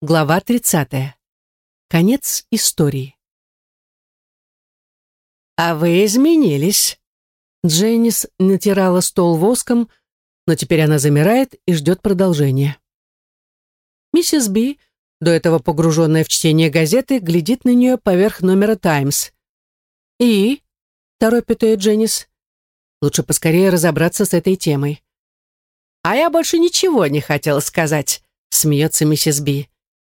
Глава 30. Конец истории. «А вы изменились». Дженнис натирала стол воском, но теперь она замирает и ждет продолжения. Миссис Би, до этого погруженная в чтение газеты, глядит на нее поверх номера «Таймс». «И?» — торопит ее Дженнис. «Лучше поскорее разобраться с этой темой». «А я больше ничего не хотела сказать», — смеется миссис Би.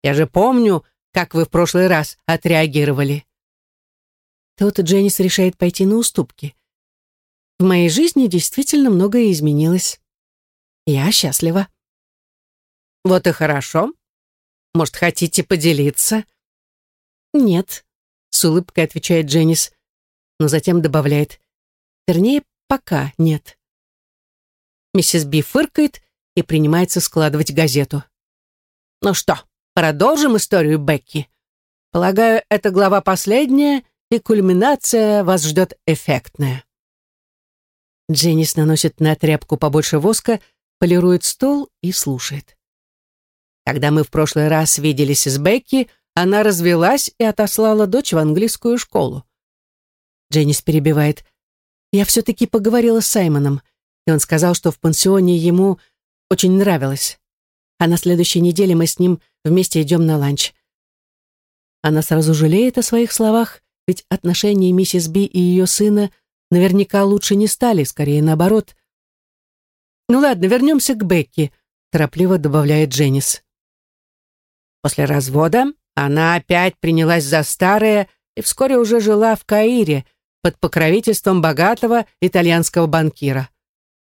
Я же помню, как вы в прошлый раз отреагировали. Тут Дженнис решает пойти на уступки. В моей жизни действительно многое изменилось. Я счастлива. Вот и хорошо. Может, хотите поделиться? Нет, с улыбкой отвечает Дженнис, но затем добавляет. Вернее, пока нет. Миссис Би фыркает и принимается складывать газету. Ну что, Продолжим историю Бекки. Полагаю, эта глава последняя, и кульминация вас ждет эффектная. Дженнис наносит на тряпку побольше воска, полирует стол и слушает. Когда мы в прошлый раз виделись с Бекки, она развелась и отослала дочь в английскую школу. Дженнис перебивает. Я все-таки поговорила с Саймоном, и он сказал, что в пансионе ему очень нравилось а на следующей неделе мы с ним вместе идем на ланч. Она сразу жалеет о своих словах, ведь отношения миссис Би и ее сына наверняка лучше не стали, скорее наоборот. «Ну ладно, вернемся к Бекки», — торопливо добавляет Дженнис. После развода она опять принялась за старое и вскоре уже жила в Каире под покровительством богатого итальянского банкира.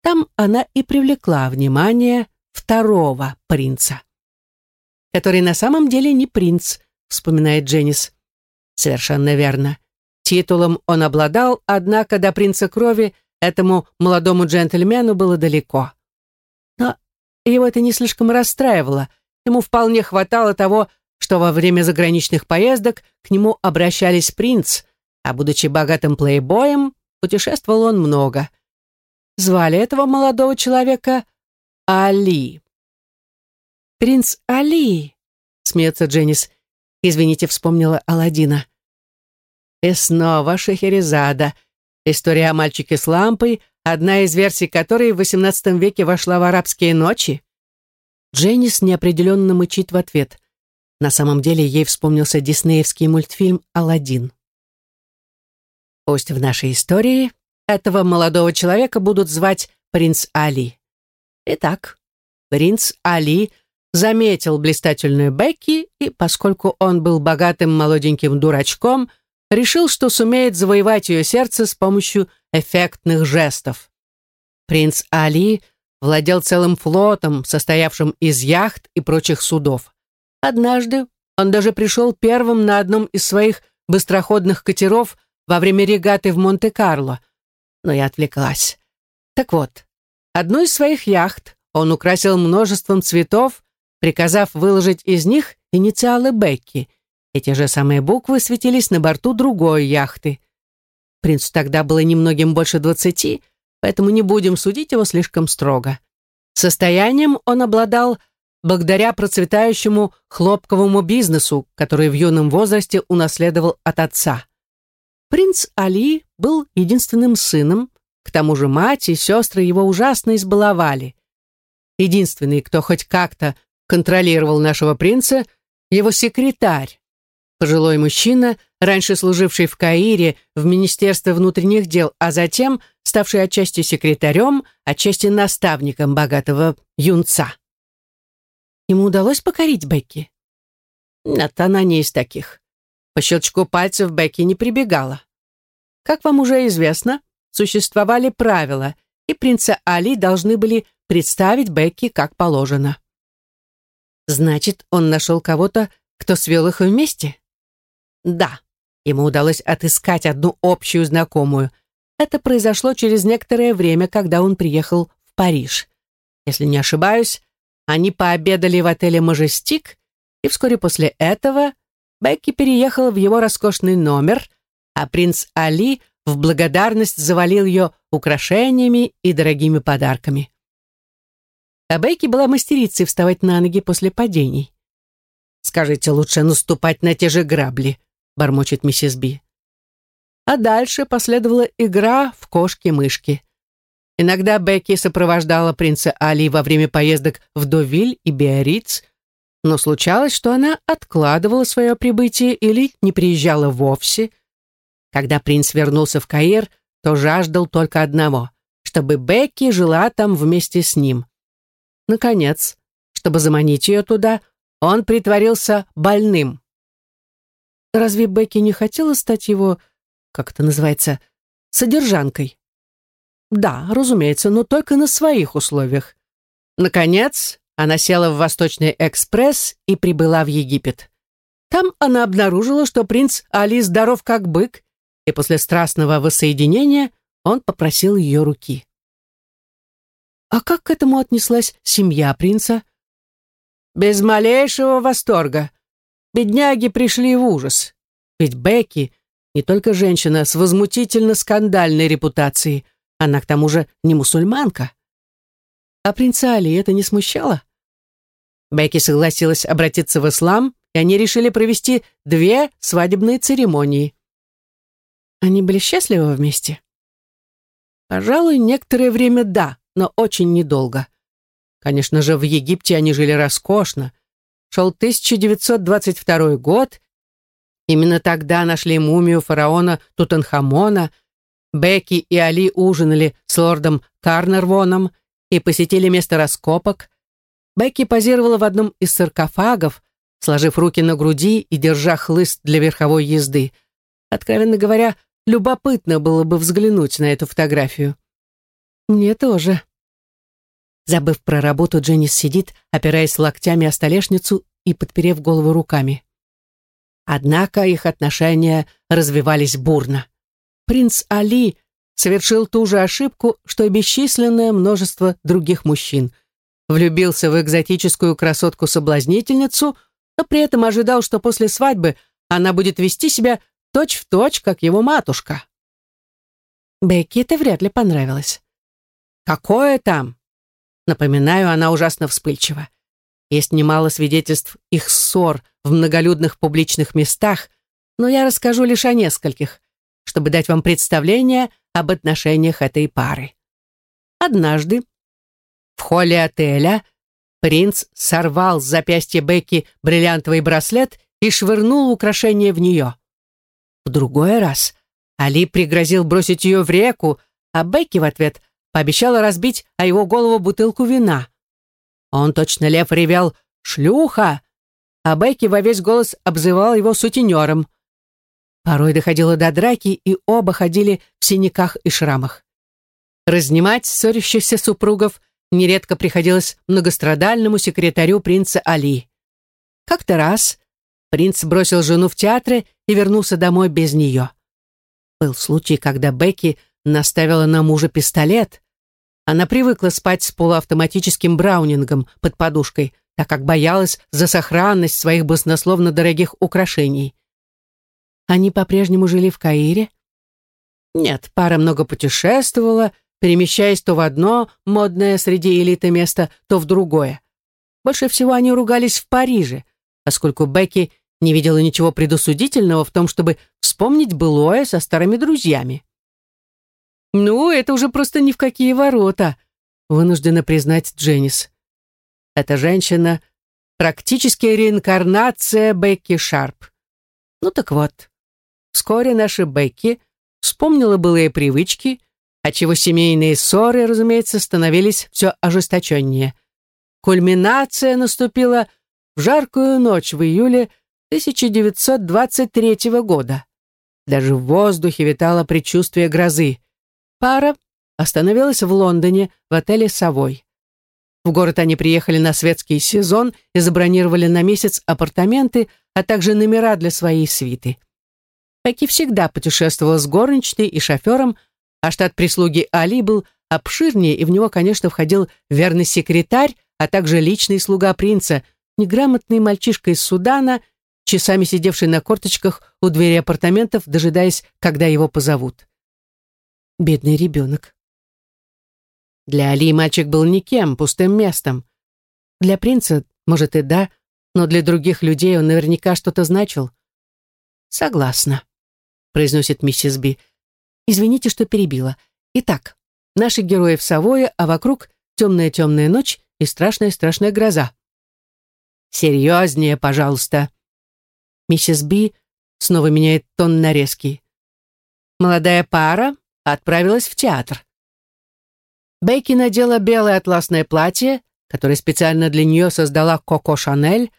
Там она и привлекла внимание второго принца. Который на самом деле не принц, вспоминает Дженнис. Совершенно верно. Титулом он обладал, однако до принца крови этому молодому джентльмену было далеко. Но его это не слишком расстраивало. Ему вполне хватало того, что во время заграничных поездок к нему обращались принц, а будучи богатым плейбоем, путешествовал он много. Звали этого молодого человека Али. «Принц Али!» — смеется Дженнис. «Извините, вспомнила Аладдина». И снова Шахерезада. История о мальчике с лампой, одна из версий которой в XVIII веке вошла в арабские ночи. Дженнис неопределенно мычит в ответ. На самом деле ей вспомнился диснеевский мультфильм «Аладдин». Пусть в нашей истории этого молодого человека будут звать принц Али. Итак, принц Али заметил блистательную Бекки и, поскольку он был богатым молоденьким дурачком, решил, что сумеет завоевать ее сердце с помощью эффектных жестов. Принц Али владел целым флотом, состоявшим из яхт и прочих судов. Однажды он даже пришел первым на одном из своих быстроходных катеров во время регаты в Монте-Карло. Но я отвлеклась. Так вот, Одну из своих яхт он украсил множеством цветов, приказав выложить из них инициалы Бекки. Эти же самые буквы светились на борту другой яхты. Принцу тогда было немногим больше двадцати, поэтому не будем судить его слишком строго. Состоянием он обладал благодаря процветающему хлопковому бизнесу, который в юном возрасте унаследовал от отца. Принц Али был единственным сыном, к тому же мать и сестры его ужасно избаловали. Единственный, кто хоть как-то контролировал нашего принца, его секретарь, пожилой мужчина, раньше служивший в Каире в Министерстве внутренних дел, а затем ставший отчасти секретарем, отчасти наставником богатого юнца. Ему удалось покорить Бекки? Нет, она не из таких. По щелчку пальцев Бекки не прибегала. Как вам уже известно, существовали правила, и принца Али должны были представить Бекки как положено. Значит, он нашел кого-то, кто свел их вместе? Да, ему удалось отыскать одну общую знакомую. Это произошло через некоторое время, когда он приехал в Париж. Если не ошибаюсь, они пообедали в отеле «Мажестик», и вскоре после этого Бекки переехала в его роскошный номер, а принц Али — в благодарность завалил ее украшениями и дорогими подарками. А Бейки была мастерицей вставать на ноги после падений. Скажите лучше наступать на те же грабли, бормочет миссис Би. А дальше последовала игра в кошки-мышки. Иногда Бекки сопровождала принца Али во время поездок в Довиль и Биарриц, но случалось, что она откладывала свое прибытие или не приезжала вовсе. Когда принц вернулся в Каир, то жаждал только одного — чтобы Бекки жила там вместе с ним. Наконец, чтобы заманить ее туда, он притворился больным. Разве Бекки не хотела стать его, как это называется, содержанкой? Да, разумеется, но только на своих условиях. Наконец, она села в Восточный экспресс и прибыла в Египет. Там она обнаружила, что принц Али здоров как бык, и после страстного воссоединения он попросил ее руки. А как к этому отнеслась семья принца? Без малейшего восторга. Бедняги пришли в ужас. Ведь Бекки не только женщина с возмутительно скандальной репутацией, она к тому же не мусульманка. А принца Али это не смущало? Бекки согласилась обратиться в ислам, и они решили провести две свадебные церемонии. Они были счастливы вместе? Пожалуй, некоторое время да, но очень недолго. Конечно же, в Египте они жили роскошно. Шел 1922 год. Именно тогда нашли мумию фараона Тутанхамона – Бекки и Али ужинали с лордом Карнервоном и посетили место раскопок. Бекки позировала в одном из саркофагов, сложив руки на груди и держа хлыст для верховой езды. Откровенно говоря, любопытно было бы взглянуть на эту фотографию. Мне тоже. Забыв про работу, Дженнис сидит, опираясь локтями о столешницу и подперев голову руками. Однако их отношения развивались бурно принц Али совершил ту же ошибку, что и бесчисленное множество других мужчин. Влюбился в экзотическую красотку-соблазнительницу, но при этом ожидал, что после свадьбы она будет вести себя точь-в-точь, точь, как его матушка. Бекки это вряд ли понравилось. «Какое там?» Напоминаю, она ужасно вспыльчива. Есть немало свидетельств их ссор в многолюдных публичных местах, но я расскажу лишь о нескольких чтобы дать вам представление об отношениях этой пары. Однажды в холле отеля принц сорвал с запястья Бекки бриллиантовый браслет и швырнул украшение в нее. В другой раз Али пригрозил бросить ее в реку, а Бекки в ответ пообещала разбить о его голову бутылку вина. Он точно лев ревел «Шлюха!», а Бекки во весь голос обзывал его сутенером. Порой доходило до драки, и оба ходили в синяках и шрамах. Разнимать ссорящихся супругов нередко приходилось многострадальному секретарю принца Али. Как-то раз принц бросил жену в театре и вернулся домой без нее. Был случай, когда Бекки наставила на мужа пистолет. Она привыкла спать с полуавтоматическим браунингом под подушкой, так как боялась за сохранность своих баснословно дорогих украшений. Они по-прежнему жили в Каире? Нет, пара много путешествовала, перемещаясь то в одно модное среди элиты место, то в другое. Больше всего они ругались в Париже, поскольку Бекки не видела ничего предосудительного в том, чтобы вспомнить былое со старыми друзьями. «Ну, это уже просто ни в какие ворота», — вынуждена признать Дженнис. Эта женщина — практически реинкарнация Бекки Шарп. Ну так вот, Вскоре наша Бекки вспомнила былые привычки, отчего семейные ссоры, разумеется, становились все ожесточеннее. Кульминация наступила в жаркую ночь в июле 1923 года. Даже в воздухе витало предчувствие грозы. Пара остановилась в Лондоне в отеле «Совой». В город они приехали на светский сезон и забронировали на месяц апартаменты, а также номера для своей свиты. Пеки всегда путешествовала с горничной и шофером, а штат прислуги Али был обширнее, и в него, конечно, входил верный секретарь, а также личный слуга принца, неграмотный мальчишка из Судана, часами сидевший на корточках у двери апартаментов, дожидаясь, когда его позовут. Бедный ребенок. Для Али мальчик был никем, пустым местом. Для принца, может и да, но для других людей он наверняка что-то значил. «Согласна», — произносит миссис Би. «Извините, что перебила. Итак, наши герои в Савое, а вокруг темная-темная ночь и страшная-страшная гроза». «Серьезнее, пожалуйста». Миссис Би снова меняет тон на резкий. Молодая пара отправилась в театр. Бейки надела белое атласное платье, которое специально для нее создала Коко Шанель.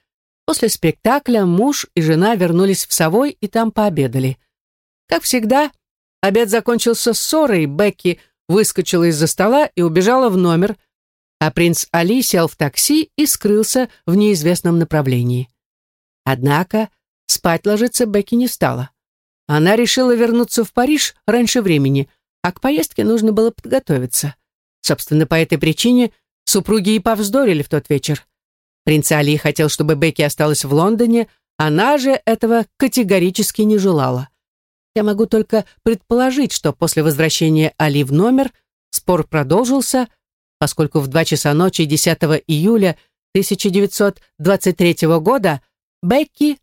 После спектакля муж и жена вернулись в Совой и там пообедали. Как всегда, обед закончился ссорой, Бекки выскочила из-за стола и убежала в номер, а принц Али сел в такси и скрылся в неизвестном направлении. Однако спать ложиться Бекки не стала. Она решила вернуться в Париж раньше времени, а к поездке нужно было подготовиться. Собственно, по этой причине супруги и повздорили в тот вечер. Принц Али хотел, чтобы Бекки осталась в Лондоне, она же этого категорически не желала. Я могу только предположить, что после возвращения Али в номер спор продолжился, поскольку в 2 часа ночи 10 июля 1923 года Бекки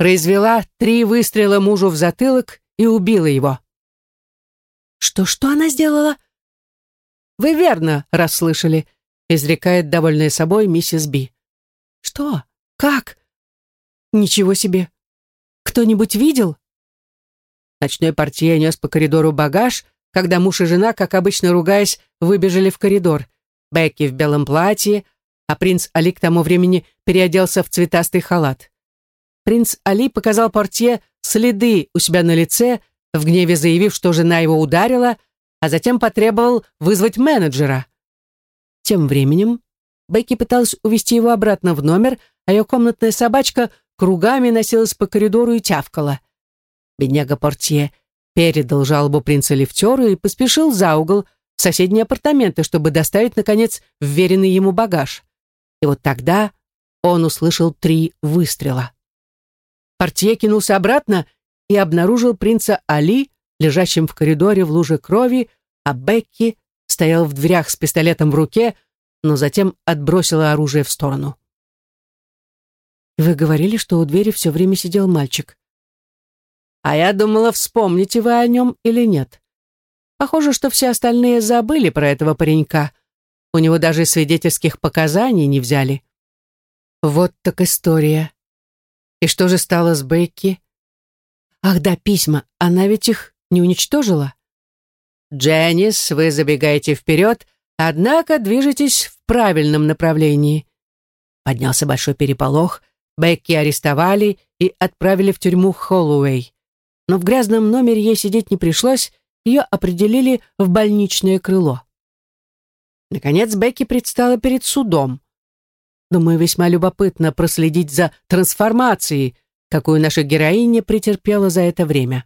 произвела три выстрела мужу в затылок и убила его. «Что-что она сделала?» «Вы верно расслышали», — изрекает довольная собой миссис Би. «Что? Как?» «Ничего себе! Кто-нибудь видел?» Ночной портье нес по коридору багаж, когда муж и жена, как обычно ругаясь, выбежали в коридор. Бекки в белом платье, а принц Али к тому времени переоделся в цветастый халат. Принц Али показал портье следы у себя на лице, в гневе заявив, что жена его ударила, а затем потребовал вызвать менеджера. Тем временем Бекки пыталась увести его обратно в номер, а ее комнатная собачка кругами носилась по коридору и тявкала. Бедняга Портье передал жалобу принца лифтеру и поспешил за угол в соседние апартаменты, чтобы доставить, наконец, вверенный ему багаж. И вот тогда он услышал три выстрела. Портье кинулся обратно и обнаружил принца Али, лежащим в коридоре в луже крови, а Бекки стоял в дверях с пистолетом в руке, но затем отбросила оружие в сторону. «Вы говорили, что у двери все время сидел мальчик». «А я думала, вспомните вы о нем или нет. Похоже, что все остальные забыли про этого паренька. У него даже свидетельских показаний не взяли». «Вот так история. И что же стало с Бекки?» «Ах да, письма, она ведь их не уничтожила? Дженнис, вы забегаете вперед, однако движетесь в правильном направлении. Поднялся большой переполох, Бекки арестовали и отправили в тюрьму Холлоуэй. Но в грязном номере ей сидеть не пришлось, ее определили в больничное крыло. Наконец Бекки предстала перед судом. Думаю, весьма любопытно проследить за трансформацией, какую наша героиня претерпела за это время.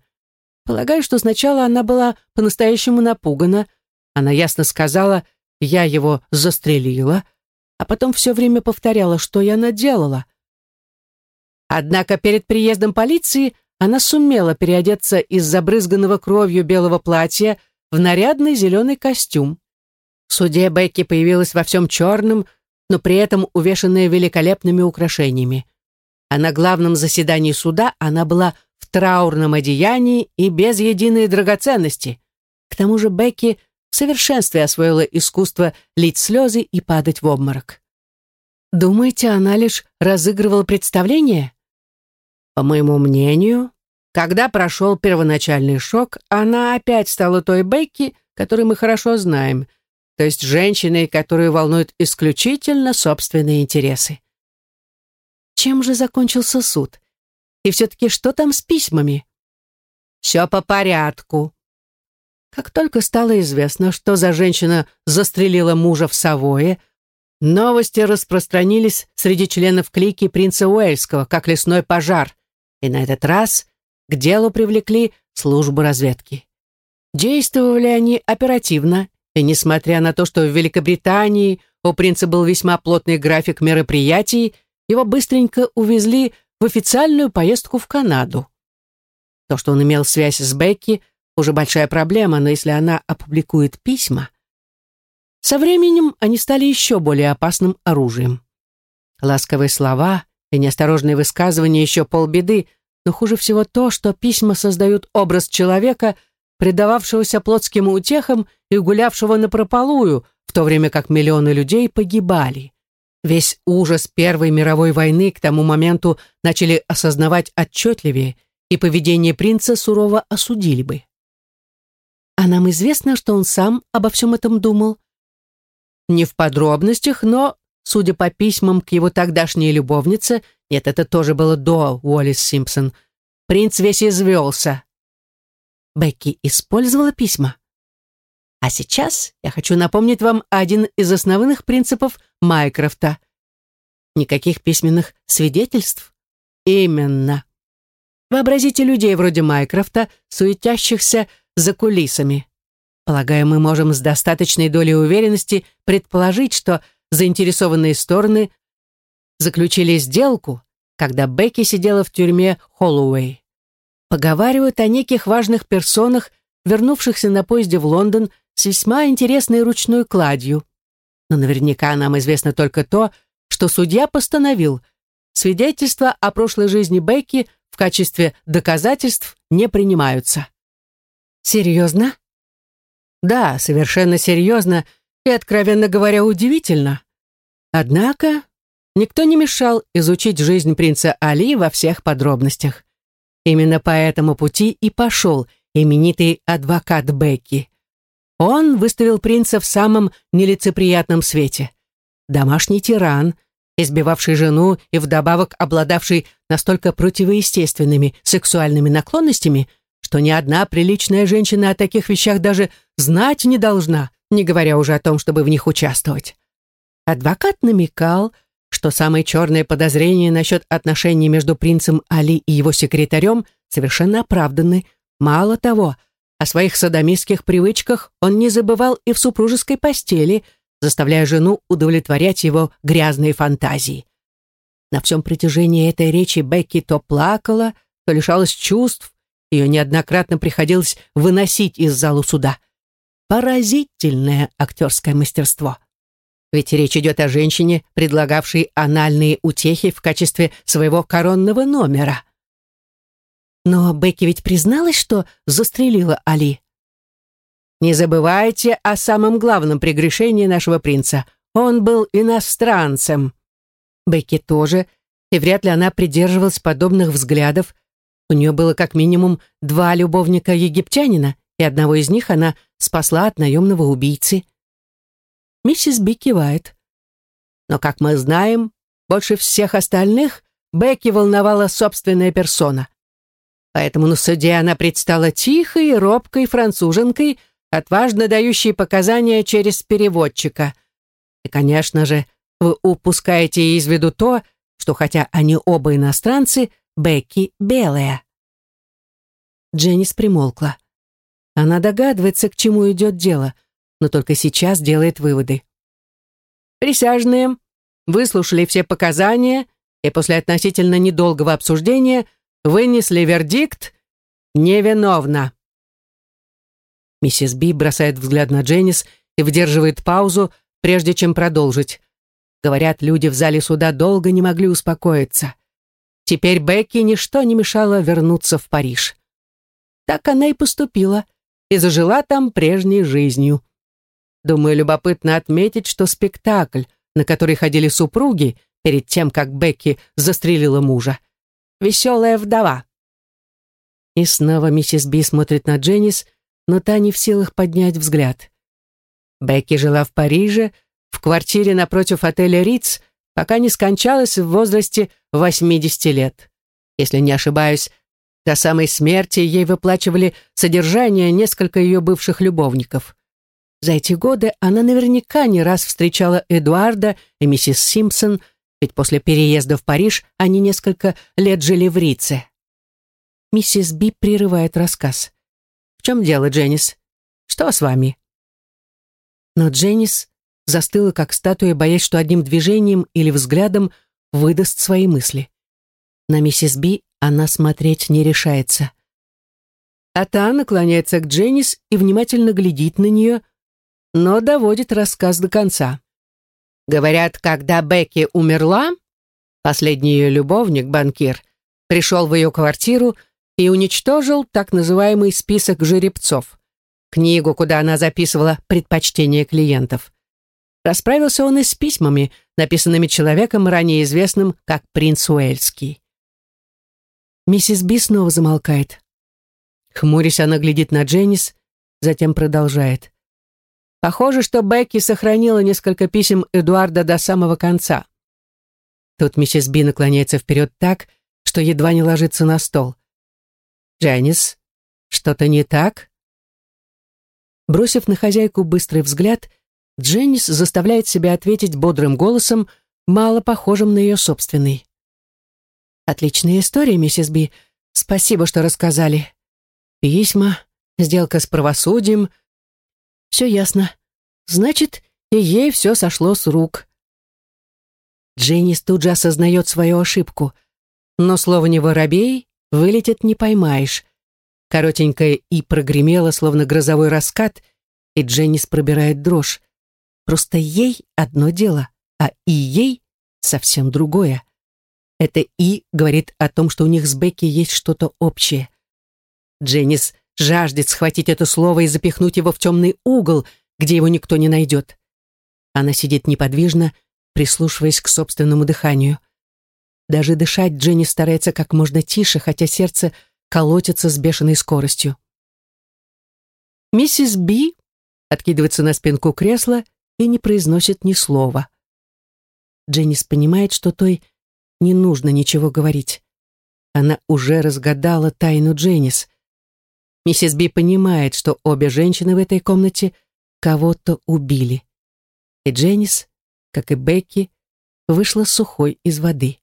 Полагаю, что сначала она была по-настоящему напугана. Она ясно сказала «я его застрелила», а потом все время повторяла, что я наделала. Однако перед приездом полиции она сумела переодеться из забрызганного кровью белого платья в нарядный зеленый костюм. Суде Бекки появилась во всем черном, но при этом увешанная великолепными украшениями. А на главном заседании суда она была в траурном одеянии и без единой драгоценности. К тому же Бекки в совершенстве освоила искусство лить слезы и падать в обморок. Думаете, она лишь разыгрывала представление? По моему мнению, когда прошел первоначальный шок, она опять стала той Бекки, которую мы хорошо знаем, то есть женщиной, которую волнуют исключительно собственные интересы. Чем же закончился суд? И все-таки что там с письмами? Все по порядку. Как только стало известно, что за женщина застрелила мужа в Савое, новости распространились среди членов клики принца Уэльского, как лесной пожар, и на этот раз к делу привлекли службу разведки. Действовали они оперативно, и несмотря на то, что в Великобритании у принца был весьма плотный график мероприятий, его быстренько увезли в официальную поездку в Канаду. То, что он имел связь с Бекки, уже большая проблема, но если она опубликует письма... Со временем они стали еще более опасным оружием. Ласковые слова и неосторожные высказывания еще полбеды, но хуже всего то, что письма создают образ человека, предававшегося плотским утехам и гулявшего на прополую, в то время как миллионы людей погибали. Весь ужас Первой мировой войны к тому моменту начали осознавать отчетливее, и поведение принца сурово осудили бы. А нам известно, что он сам обо всем этом думал. Не в подробностях, но, судя по письмам к его тогдашней любовнице, нет, это тоже было до Уоллес Симпсон, принц весь извелся. Бекки использовала письма. А сейчас я хочу напомнить вам один из основных принципов Майкрофта. Никаких письменных свидетельств. Именно. Вообразите людей вроде Майкрофта, суетящихся за кулисами. Полагаю, мы можем с достаточной долей уверенности предположить, что заинтересованные стороны заключили сделку, когда Бекки сидела в тюрьме Холлоуэй. Поговаривают о неких важных персонах, вернувшихся на поезде в Лондон с весьма интересной ручной кладью. Но наверняка нам известно только то, что судья постановил, свидетельства о прошлой жизни Бекки в качестве доказательств не принимаются. Серьезно? Да, совершенно серьезно и, откровенно говоря, удивительно. Однако никто не мешал изучить жизнь принца Али во всех подробностях. Именно по этому пути и пошел именитый адвокат Бекки. Он выставил принца в самом нелицеприятном свете. Домашний тиран, избивавший жену и вдобавок обладавший настолько противоестественными сексуальными наклонностями, что ни одна приличная женщина о таких вещах даже знать не должна, не говоря уже о том, чтобы в них участвовать. Адвокат намекал, что самые черные подозрения насчет отношений между принцем Али и его секретарем совершенно оправданы. Мало того, о своих садомистских привычках он не забывал и в супружеской постели, заставляя жену удовлетворять его грязные фантазии. На всем протяжении этой речи Бекки то плакала, то лишалась чувств, ее неоднократно приходилось выносить из зала суда. Поразительное актерское мастерство. Ведь речь идет о женщине, предлагавшей анальные утехи в качестве своего коронного номера. Но Бекки ведь призналась, что застрелила Али. Не забывайте о самом главном прегрешении нашего принца. Он был иностранцем. Бекки тоже, и вряд ли она придерживалась подобных взглядов. У нее было как минимум два любовника-египтянина, и одного из них она спасла от наемного убийцы. Миссис Би кивает. Но, как мы знаем, больше всех остальных Бекки волновала собственная персона. Поэтому на суде она предстала тихой, робкой француженкой, отважно дающей показания через переводчика. И, конечно же, вы упускаете из виду то, что хотя они оба иностранцы, Бекки белая. Дженнис примолкла. Она догадывается, к чему идет дело, но только сейчас делает выводы. Присяжные выслушали все показания и после относительно недолгого обсуждения вынесли вердикт «невиновна». Миссис Би бросает взгляд на Дженнис и выдерживает паузу, прежде чем продолжить. Говорят, люди в зале суда долго не могли успокоиться. Теперь Бекки ничто не мешало вернуться в Париж. Так она и поступила, и зажила там прежней жизнью. Думаю, любопытно отметить, что спектакль, на который ходили супруги перед тем, как Бекки застрелила мужа, веселая вдова. И снова миссис Би смотрит на Дженнис, но та не в силах поднять взгляд. Бекки жила в Париже, в квартире напротив отеля «Риц», пока не скончалась в возрасте 80 лет. Если не ошибаюсь, до самой смерти ей выплачивали содержание несколько ее бывших любовников. За эти годы она наверняка не раз встречала Эдуарда и миссис Симпсон – ведь после переезда в Париж они несколько лет жили в Рице. Миссис Би прерывает рассказ. «В чем дело, Дженнис? Что с вами?» Но Дженнис застыла как статуя, боясь, что одним движением или взглядом выдаст свои мысли. На миссис Би она смотреть не решается. А та наклоняется к Дженнис и внимательно глядит на нее, но доводит рассказ до конца. Говорят, когда Бекки умерла, Последний ее любовник, банкир, пришел в ее квартиру и уничтожил так называемый список жеребцов, книгу, куда она записывала предпочтения клиентов. Расправился он и с письмами, написанными человеком, ранее известным как принц Уэльский. Миссис Би снова замолкает. Хмурясь, она глядит на Дженнис, затем продолжает. Похоже, что Бекки сохранила несколько писем Эдуарда до самого конца. Тут миссис Би наклоняется вперед так, что едва не ложится на стол. «Дженнис, что-то не так?» Бросив на хозяйку быстрый взгляд, Дженнис заставляет себя ответить бодрым голосом, мало похожим на ее собственный. «Отличная история, миссис Би. Спасибо, что рассказали. Письма, сделка с правосудием. Все ясно. Значит, и ей все сошло с рук». Дженнис тут же осознает свою ошибку. Но слово «не воробей» вылетит не поймаешь. Коротенькое «и» прогремело, словно грозовой раскат, и Дженнис пробирает дрожь. Просто ей одно дело, а и ей совсем другое. Это «и» говорит о том, что у них с Бекки есть что-то общее. Дженнис жаждет схватить это слово и запихнуть его в темный угол, где его никто не найдет. Она сидит неподвижно, прислушиваясь к собственному дыханию. Даже дышать Дженни старается как можно тише, хотя сердце колотится с бешеной скоростью. Миссис Би откидывается на спинку кресла и не произносит ни слова. Дженнис понимает, что той не нужно ничего говорить. Она уже разгадала тайну Дженнис. Миссис Би понимает, что обе женщины в этой комнате кого-то убили. И Дженнис, как и Бекки, вышла сухой из воды.